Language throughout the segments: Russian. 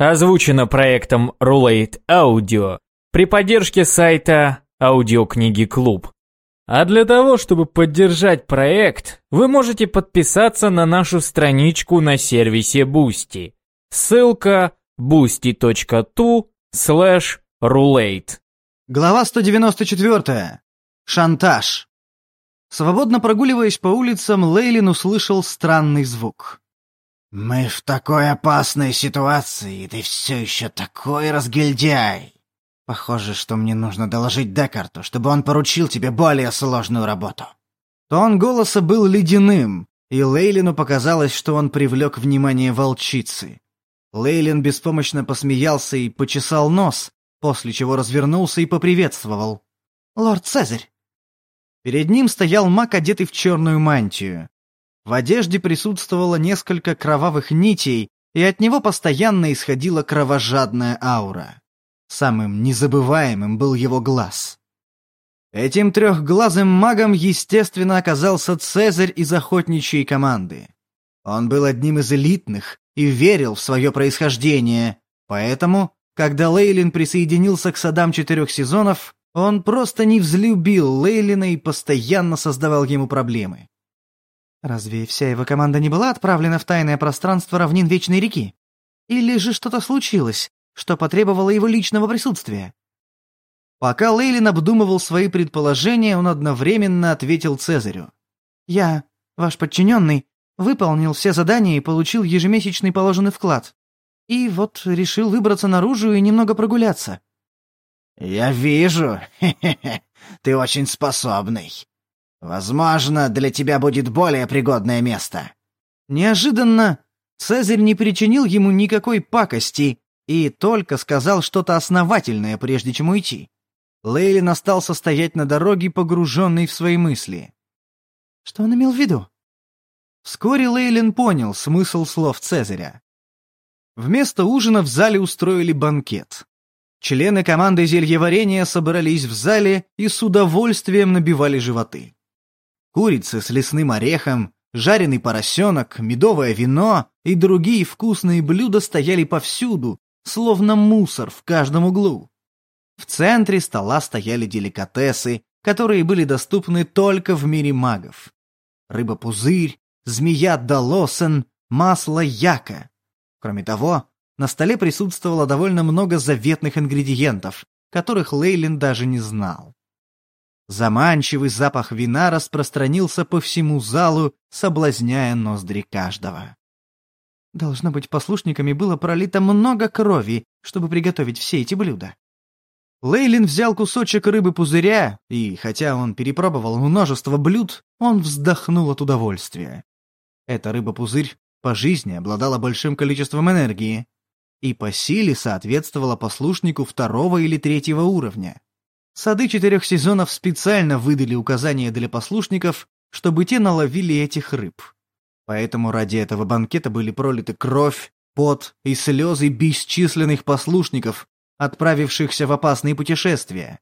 Озвучено проектом Roulette Audio при поддержке сайта Аудиокниги Клуб. А для того, чтобы поддержать проект, вы можете подписаться на нашу страничку на сервисе Boosty. Ссылка boosty.tu slash roulette. Глава 194. Шантаж. Свободно прогуливаясь по улицам, Лейлин услышал странный звук. «Мы в такой опасной ситуации, и ты все еще такой разгильдяй!» Похоже, что мне нужно доложить Декарту, чтобы он поручил тебе более сложную работу. Тон голоса был ледяным, и Лейлину показалось, что он привлек внимание волчицы. Лейлин беспомощно посмеялся и почесал нос, после чего развернулся и поприветствовал. «Лорд Цезарь!» Перед ним стоял маг, одетый в черную мантию. В одежде присутствовало несколько кровавых нитей, и от него постоянно исходила кровожадная аура. Самым незабываемым был его глаз. Этим трехглазым магом, естественно, оказался Цезарь из охотничьей команды. Он был одним из элитных и верил в свое происхождение, поэтому, когда Лейлин присоединился к садам четырех сезонов, он просто не взлюбил Лейлина и постоянно создавал ему проблемы. Разве вся его команда не была отправлена в тайное пространство равнин Вечной реки? Или же что-то случилось, что потребовало его личного присутствия. Пока Лейлин обдумывал свои предположения, он одновременно ответил Цезарю. «Я, ваш подчиненный, выполнил все задания и получил ежемесячный положенный вклад. И вот решил выбраться наружу и немного прогуляться». «Я вижу. Ты очень способный. Возможно, для тебя будет более пригодное место». Неожиданно Цезарь не причинил ему никакой пакости и только сказал что-то основательное, прежде чем уйти. Лейлин остался стоять на дороге, погруженный в свои мысли. Что он имел в виду? Вскоре Лейлин понял смысл слов Цезаря. Вместо ужина в зале устроили банкет. Члены команды зельеварения собрались в зале и с удовольствием набивали животы. Курицы с лесным орехом, жареный поросенок, медовое вино и другие вкусные блюда стояли повсюду, словно мусор в каждом углу. В центре стола стояли деликатесы, которые были доступны только в мире магов. Рыба-пузырь, змея Далосен, масло яка. Кроме того, на столе присутствовало довольно много заветных ингредиентов, которых Лейлин даже не знал. Заманчивый запах вина распространился по всему залу, соблазняя ноздри каждого. Должно быть, послушниками было пролито много крови, чтобы приготовить все эти блюда. Лейлин взял кусочек рыбы-пузыря, и, хотя он перепробовал множество блюд, он вздохнул от удовольствия. Эта рыба-пузырь по жизни обладала большим количеством энергии и по силе соответствовала послушнику второго или третьего уровня. Сады четырех сезонов специально выдали указания для послушников, чтобы те наловили этих рыб. Поэтому ради этого банкета были пролиты кровь, пот и слезы бесчисленных послушников, отправившихся в опасные путешествия.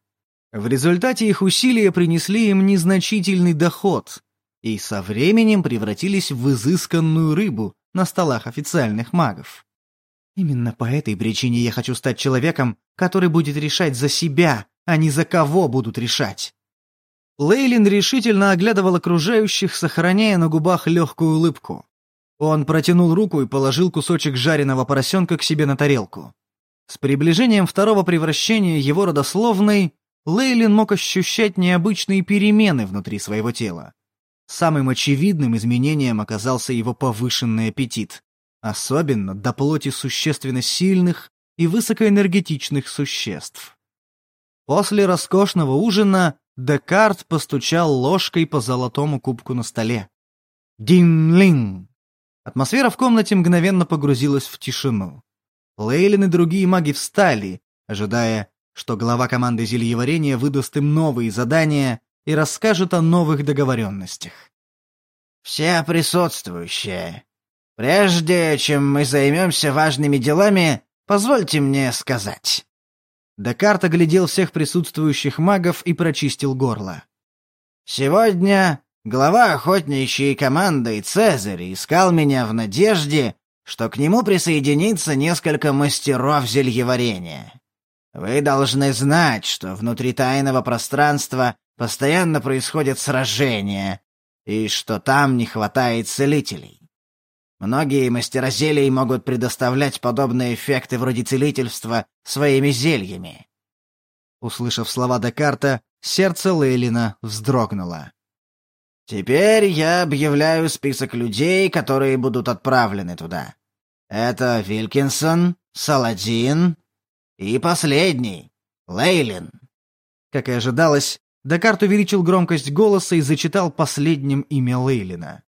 В результате их усилия принесли им незначительный доход и со временем превратились в изысканную рыбу на столах официальных магов. Именно по этой причине я хочу стать человеком, который будет решать за себя, а не за кого будут решать. Лейлин решительно оглядывал окружающих, сохраняя на губах легкую улыбку. Он протянул руку и положил кусочек жареного поросенка к себе на тарелку. С приближением второго превращения его родословной Лейлин мог ощущать необычные перемены внутри своего тела. Самым очевидным изменением оказался его повышенный аппетит, особенно до плоти существенно сильных и высокоэнергетичных существ. После роскошного ужина Декарт постучал ложкой по золотому кубку на столе. Дин-линг! Атмосфера в комнате мгновенно погрузилась в тишину. Лейлин и другие маги встали, ожидая, что глава команды зельеварения выдаст им новые задания и расскажет о новых договоренностях. «Все присутствующие, прежде чем мы займемся важными делами, позвольте мне сказать. Декарт оглядел всех присутствующих магов и прочистил горло. «Сегодня глава охотничьей команды Цезарь искал меня в надежде, что к нему присоединится несколько мастеров зельеварения. Вы должны знать, что внутри тайного пространства постоянно происходят сражения, и что там не хватает целителей. Многие мастера зелий могут предоставлять подобные эффекты вроде целительства своими зельями. Услышав слова Декарта, сердце Лейлина вздрогнуло. «Теперь я объявляю список людей, которые будут отправлены туда. Это Вилькинсон, Саладин и последний — Лейлин». Как и ожидалось, Декарт увеличил громкость голоса и зачитал последним имя Лейлина.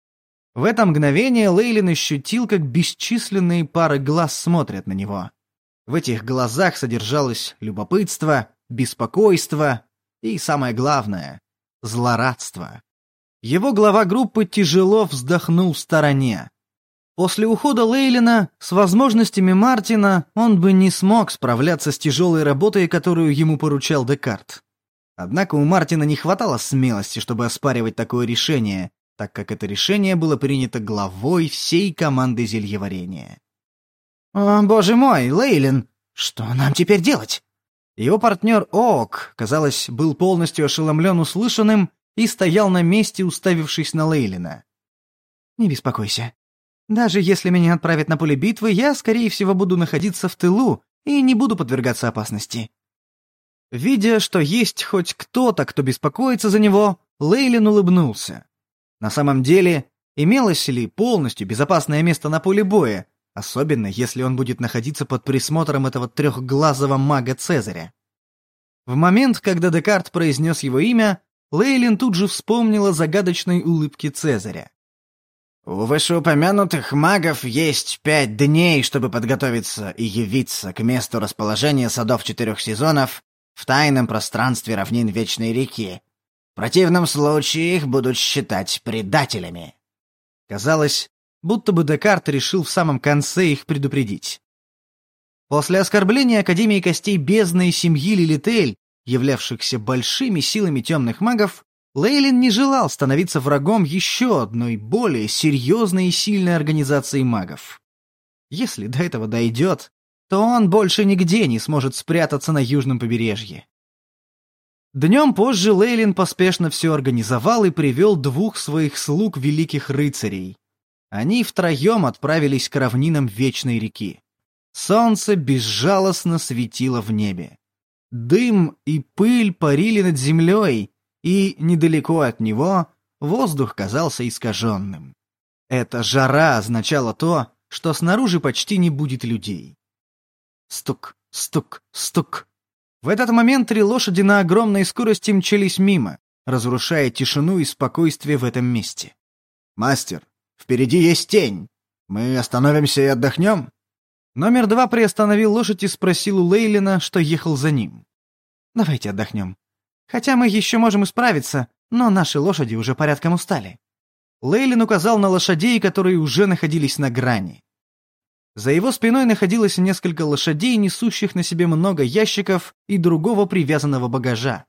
В это мгновение Лейлин ощутил, как бесчисленные пары глаз смотрят на него. В этих глазах содержалось любопытство, беспокойство и, самое главное, злорадство. Его глава группы тяжело вздохнул в стороне. После ухода Лейлина с возможностями Мартина он бы не смог справляться с тяжелой работой, которую ему поручал Декарт. Однако у Мартина не хватало смелости, чтобы оспаривать такое решение, так как это решение было принято главой всей команды зельеварения. «О, боже мой, Лейлин, что нам теперь делать?» Его партнер Ок, казалось, был полностью ошеломлен услышанным и стоял на месте, уставившись на Лейлина. «Не беспокойся. Даже если меня отправят на поле битвы, я, скорее всего, буду находиться в тылу и не буду подвергаться опасности». Видя, что есть хоть кто-то, кто беспокоится за него, Лейлин улыбнулся. На самом деле, имелось ли полностью безопасное место на поле боя, особенно если он будет находиться под присмотром этого трехглазого мага Цезаря. В момент, когда Декарт произнес его имя, Лейлин тут же вспомнила загадочной улыбки Цезаря. «У вышеупомянутых магов есть пять дней, чтобы подготовиться и явиться к месту расположения садов четырех сезонов в тайном пространстве равнин Вечной реки. В противном случае их будут считать предателями». Казалось, будто бы Декарт решил в самом конце их предупредить. После оскорбления Академии Костей Бездны семьи Лилитель, являвшихся большими силами темных магов, Лейлин не желал становиться врагом еще одной более серьезной и сильной организации магов. Если до этого дойдет, то он больше нигде не сможет спрятаться на южном побережье. Днем позже Лейлин поспешно все организовал и привел двух своих слуг великих рыцарей, они втроем отправились к равнинам Вечной реки. Солнце безжалостно светило в небе. Дым и пыль парили над землей, и недалеко от него воздух казался искаженным. Эта жара означала то, что снаружи почти не будет людей. Стук, стук, стук. В этот момент три лошади на огромной скорости мчались мимо, разрушая тишину и спокойствие в этом месте. «Мастер, Впереди есть тень. Мы остановимся и отдохнем?» Номер два приостановил лошадь и спросил у Лейлина, что ехал за ним. «Давайте отдохнем. Хотя мы еще можем исправиться, но наши лошади уже порядком устали». Лейлин указал на лошадей, которые уже находились на грани. За его спиной находилось несколько лошадей, несущих на себе много ящиков и другого привязанного багажа.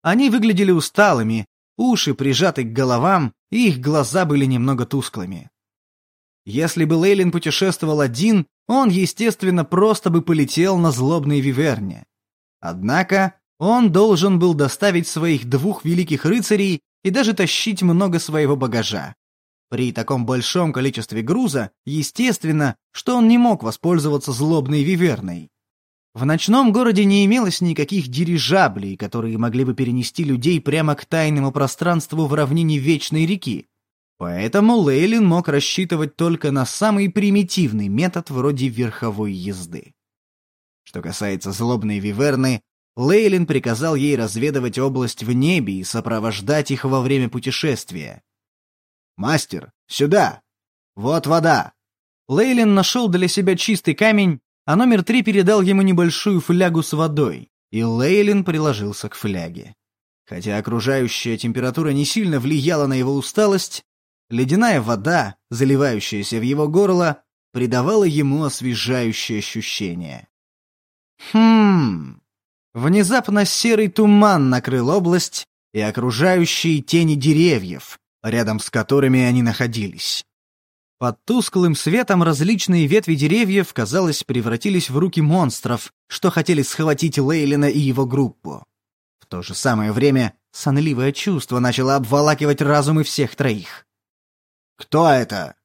Они выглядели усталыми, уши прижаты к головам, и их глаза были немного тусклыми. Если бы Лейлин путешествовал один, он, естественно, просто бы полетел на злобной виверне. Однако он должен был доставить своих двух великих рыцарей и даже тащить много своего багажа. При таком большом количестве груза, естественно, что он не мог воспользоваться злобной виверной. В ночном городе не имелось никаких дирижаблей, которые могли бы перенести людей прямо к тайному пространству в равнине Вечной реки. Поэтому Лейлин мог рассчитывать только на самый примитивный метод вроде верховой езды. Что касается злобной Виверны, Лейлин приказал ей разведывать область в небе и сопровождать их во время путешествия. «Мастер, сюда! Вот вода!» Лейлин нашел для себя чистый камень а номер три передал ему небольшую флягу с водой, и Лейлин приложился к фляге. Хотя окружающая температура не сильно влияла на его усталость, ледяная вода, заливающаяся в его горло, придавала ему освежающее ощущение. Хм. Внезапно серый туман накрыл область и окружающие тени деревьев, рядом с которыми они находились. Под тусклым светом различные ветви деревьев, казалось, превратились в руки монстров, что хотели схватить Лейлина и его группу. В то же самое время сонливое чувство начало обволакивать разумы всех троих. «Кто это?»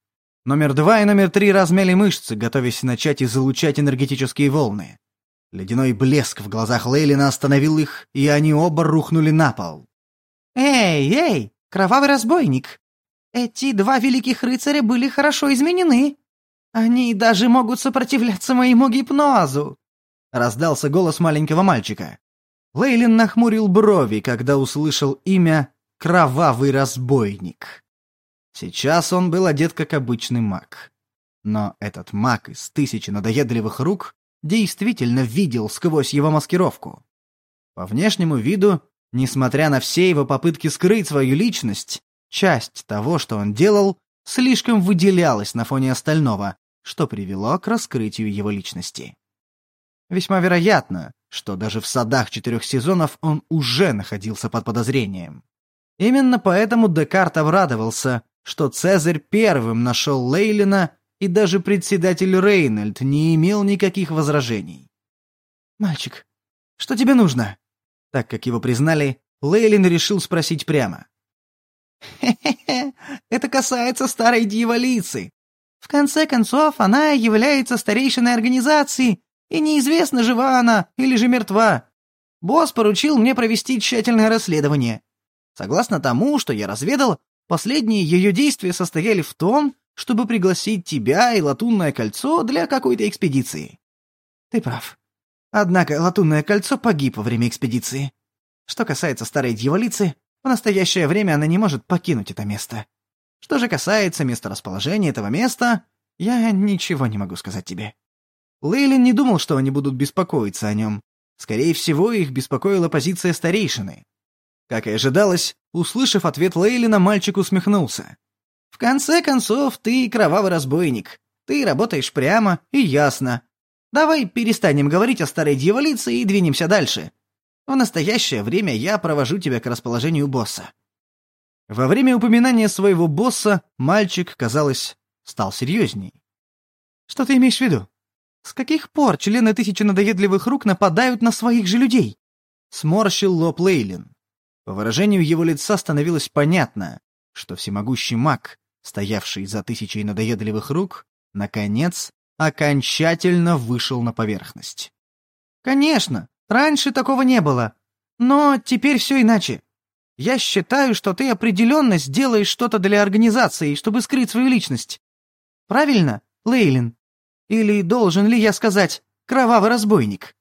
Номер два и номер три размяли мышцы, готовясь начать излучать энергетические волны. Ледяной блеск в глазах Лейлина остановил их, и они оба рухнули на пол. «Эй, эй, кровавый разбойник! Эти два великих рыцаря были хорошо изменены. Они даже могут сопротивляться моему гипнозу!» Раздался голос маленького мальчика. Лейлин нахмурил брови, когда услышал имя «Кровавый разбойник». Сейчас он был одет как обычный маг. Но этот маг из тысячи надоедливых рук действительно видел сквозь его маскировку. По внешнему виду, несмотря на все его попытки скрыть свою личность, часть того, что он делал, слишком выделялась на фоне остального, что привело к раскрытию его личности. Весьма вероятно, что даже в садах четырех сезонов он уже находился под подозрением. Именно поэтому Декарт обрадовался, что Цезарь первым нашел Лейлина и даже председатель Рейнольд не имел никаких возражений. «Мальчик, что тебе нужно?» Так как его признали, Лейлин решил спросить прямо. «Хе-хе-хе, это касается старой дьяволицы. В конце концов, она является старейшиной организации, и неизвестно, жива она или же мертва. Босс поручил мне провести тщательное расследование. Согласно тому, что я разведал, последние ее действия состояли в том, чтобы пригласить тебя и Латунное кольцо для какой-то экспедиции. Ты прав. Однако Латунное кольцо погиб во время экспедиции. Что касается старой дьяволицы, в настоящее время она не может покинуть это место. Что же касается месторасположения этого места, я ничего не могу сказать тебе. Лейлин не думал, что они будут беспокоиться о нем. Скорее всего, их беспокоила позиция старейшины. Как и ожидалось, услышав ответ Лейлина, мальчик усмехнулся. В конце концов, ты кровавый разбойник. Ты работаешь прямо и ясно. Давай перестанем говорить о старой дьяволице и двинемся дальше. В настоящее время я провожу тебя к расположению босса». Во время упоминания своего босса мальчик, казалось, стал серьезней. «Что ты имеешь в виду? С каких пор члены тысячи надоедливых рук нападают на своих же людей?» Сморщил лоб Лейлин. По выражению его лица становилось понятно, что всемогущий маг стоявший за тысячей надоедливых рук, наконец, окончательно вышел на поверхность. «Конечно, раньше такого не было. Но теперь все иначе. Я считаю, что ты определенно сделаешь что-то для организации, чтобы скрыть свою личность. Правильно, Лейлин? Или должен ли я сказать «кровавый разбойник»?»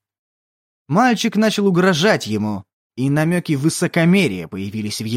Мальчик начал угрожать ему, и намеки высокомерия появились в его